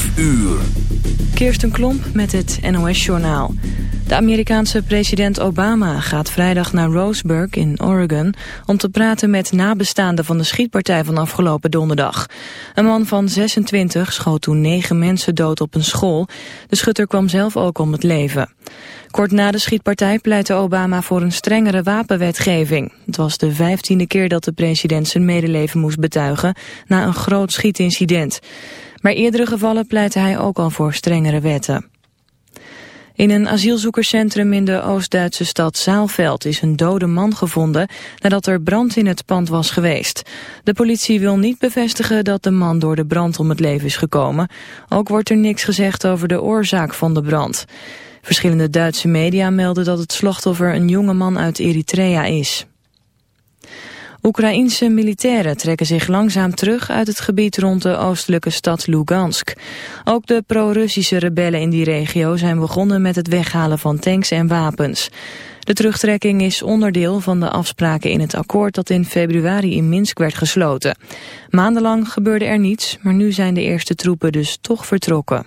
5 uur. Kirsten Klomp met het NOS-journaal. De Amerikaanse president Obama gaat vrijdag naar Roseburg in Oregon... om te praten met nabestaanden van de schietpartij van afgelopen donderdag. Een man van 26 schoot toen negen mensen dood op een school. De schutter kwam zelf ook om het leven. Kort na de schietpartij pleitte Obama voor een strengere wapenwetgeving. Het was de vijftiende keer dat de president zijn medeleven moest betuigen... na een groot schietincident. Bij eerdere gevallen pleitte hij ook al voor strengere wetten. In een asielzoekerscentrum in de Oost-Duitse stad Zaalveld is een dode man gevonden nadat er brand in het pand was geweest. De politie wil niet bevestigen dat de man door de brand om het leven is gekomen. Ook wordt er niks gezegd over de oorzaak van de brand. Verschillende Duitse media melden dat het slachtoffer een jonge man uit Eritrea is. Oekraïense militairen trekken zich langzaam terug uit het gebied rond de oostelijke stad Lugansk. Ook de pro-Russische rebellen in die regio zijn begonnen met het weghalen van tanks en wapens. De terugtrekking is onderdeel van de afspraken in het akkoord dat in februari in Minsk werd gesloten. Maandenlang gebeurde er niets, maar nu zijn de eerste troepen dus toch vertrokken.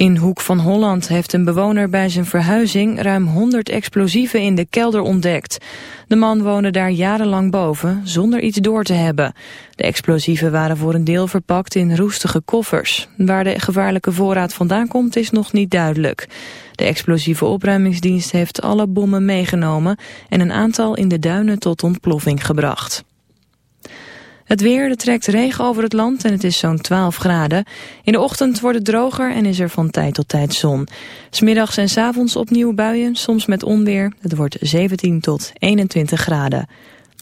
In Hoek van Holland heeft een bewoner bij zijn verhuizing ruim 100 explosieven in de kelder ontdekt. De man woonde daar jarenlang boven, zonder iets door te hebben. De explosieven waren voor een deel verpakt in roestige koffers. Waar de gevaarlijke voorraad vandaan komt is nog niet duidelijk. De explosieve opruimingsdienst heeft alle bommen meegenomen en een aantal in de duinen tot ontploffing gebracht. Het weer, er trekt regen over het land en het is zo'n 12 graden. In de ochtend wordt het droger en is er van tijd tot tijd zon. Smiddags en s avonds opnieuw buien, soms met onweer. Het wordt 17 tot 21 graden.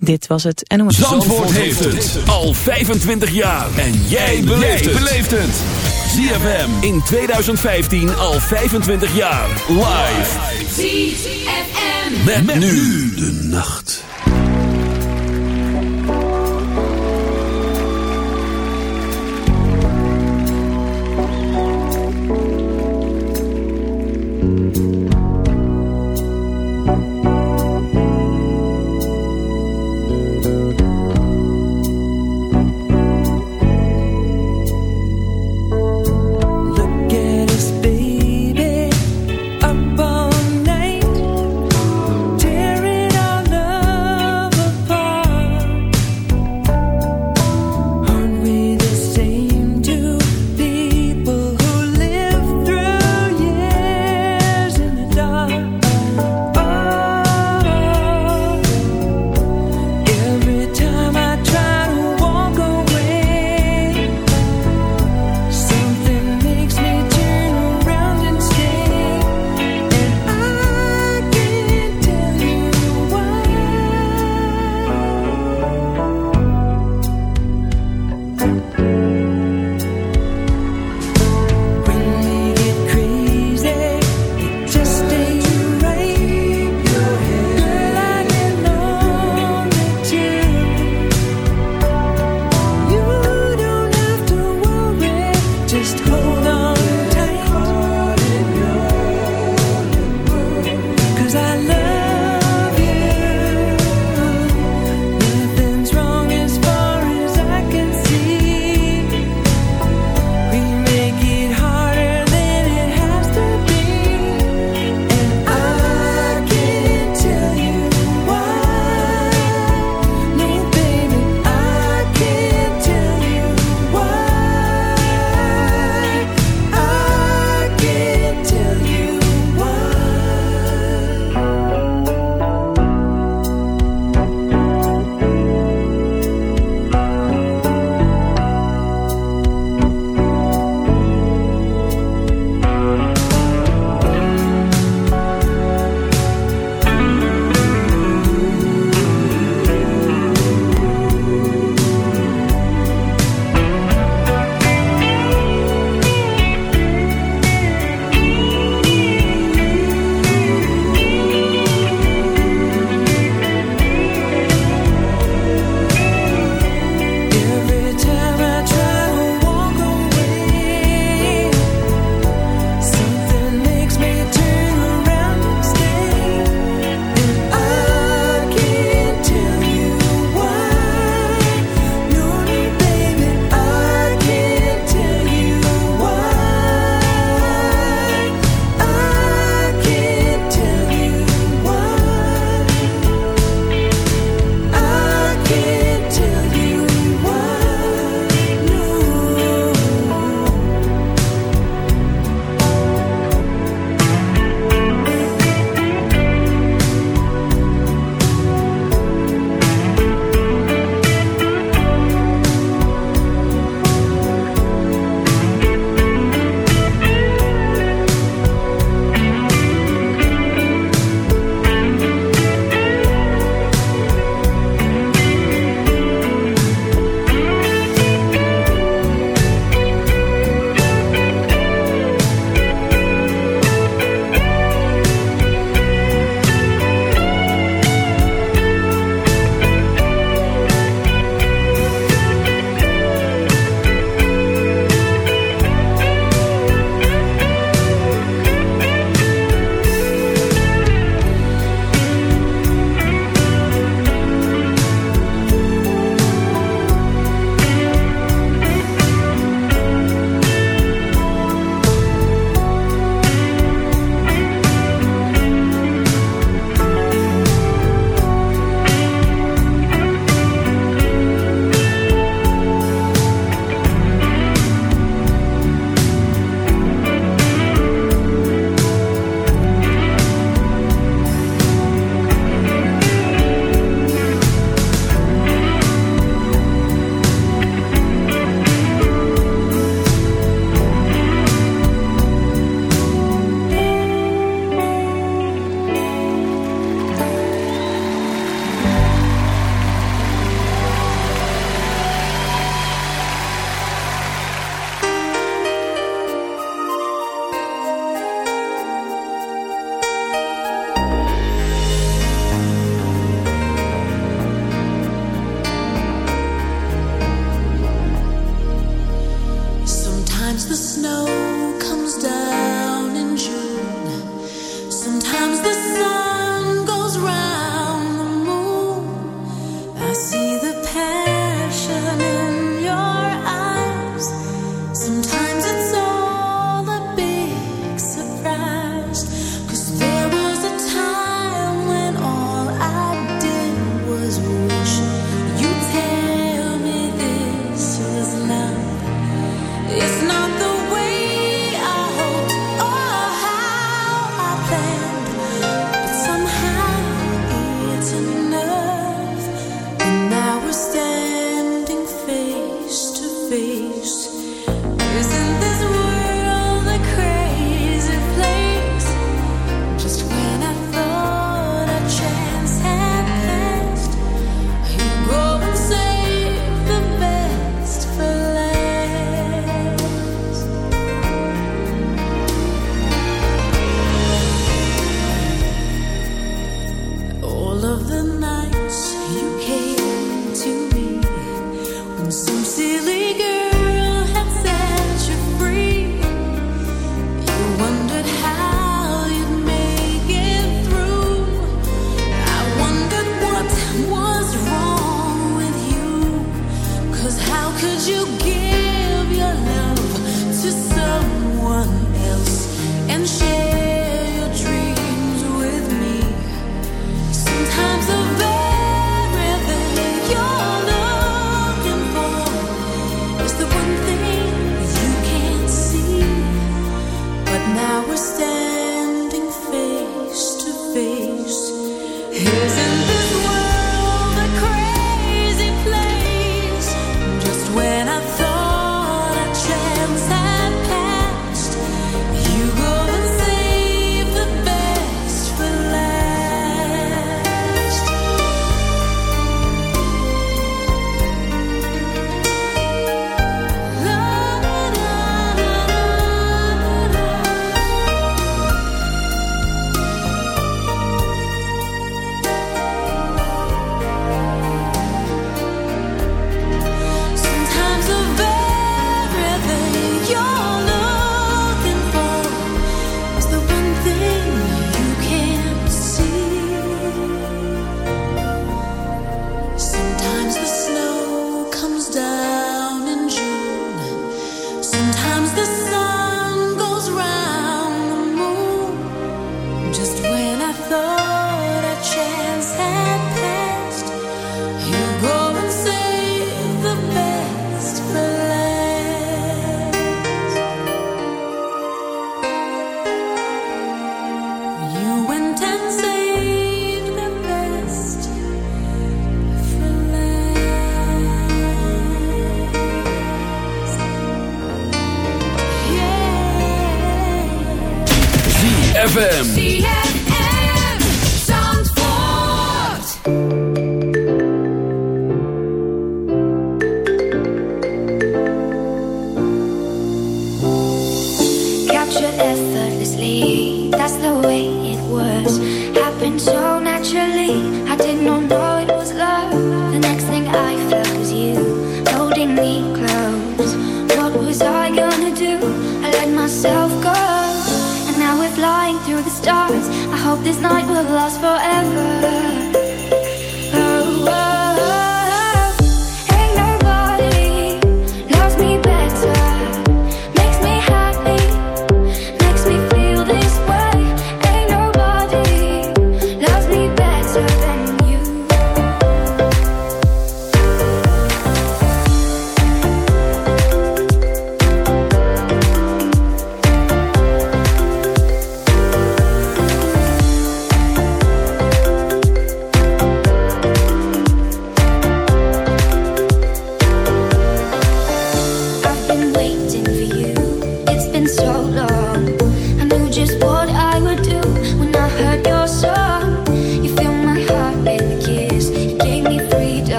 Dit was het NOS. Zandvoort, Zandvoort heeft het al 25 jaar. En jij beleeft het. ZFM in 2015 al 25 jaar. Live. ZFM. met nu de nacht.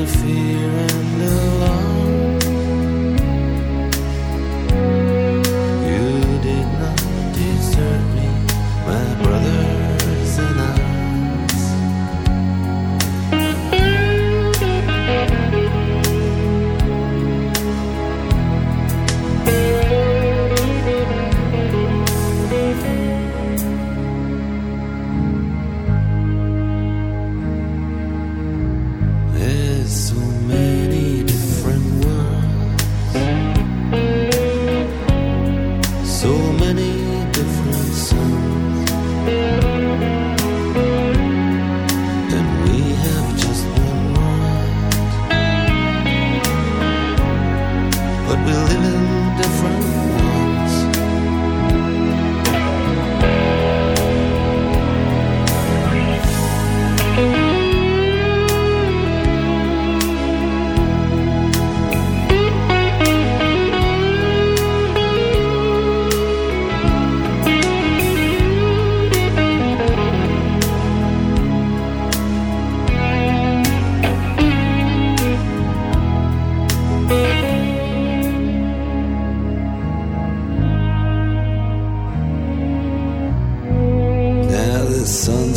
the fear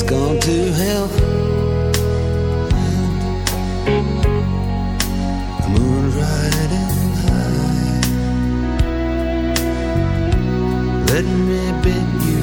it's gone to hell. The moon riding high. Let me bid you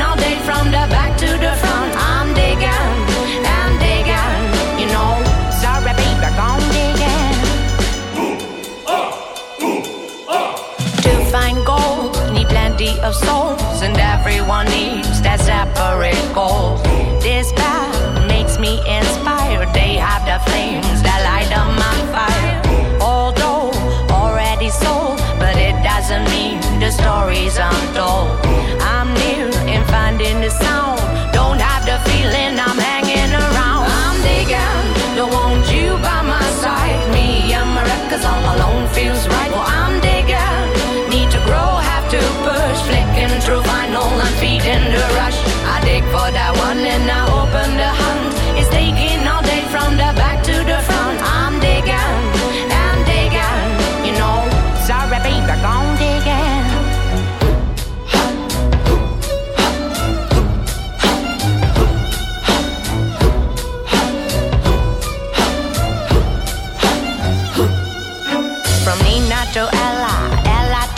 all day from the back to the front. I'm digging, I'm digging, you know. Sorry, baby, digging. To find gold, need plenty of souls, and everyone needs. This path makes me inspired. They have the flames that light up my fire. Although already sold, but it doesn't mean the untold. I'm in the sound.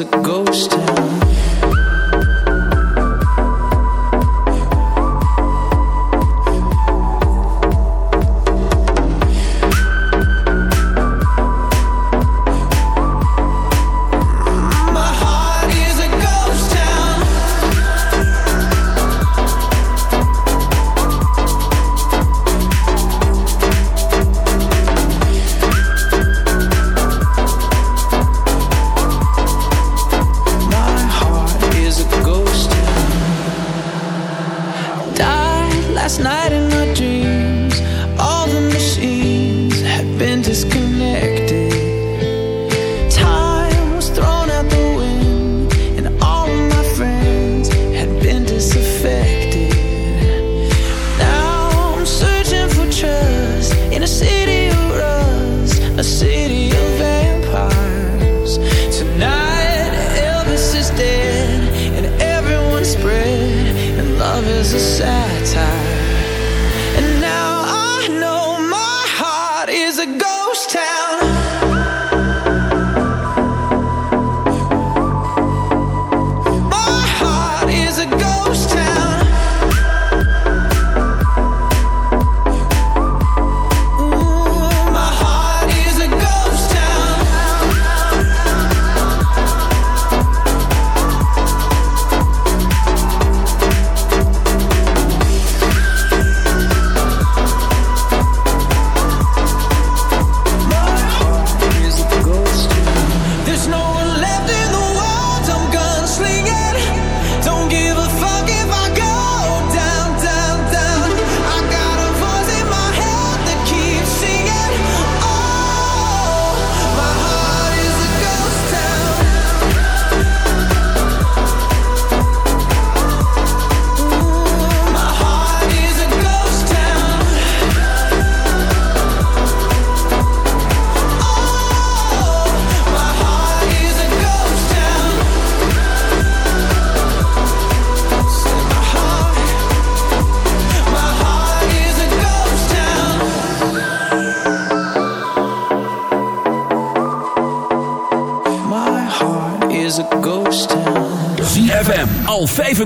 a ghost.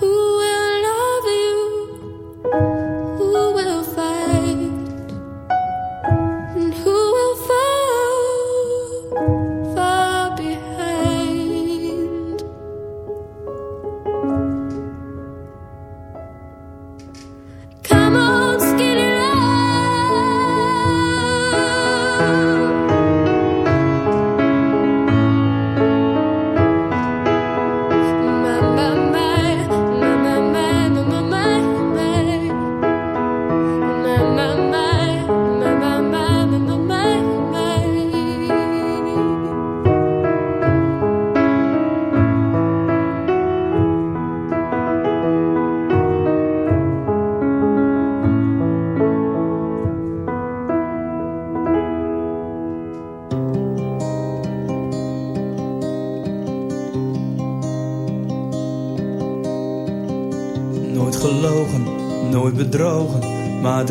Ooh.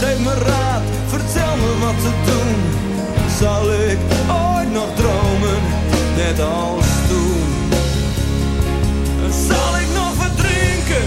geef me raad, vertel me wat te doen. Zal ik ooit nog dromen, net als toen? Zal ik nog verdrinken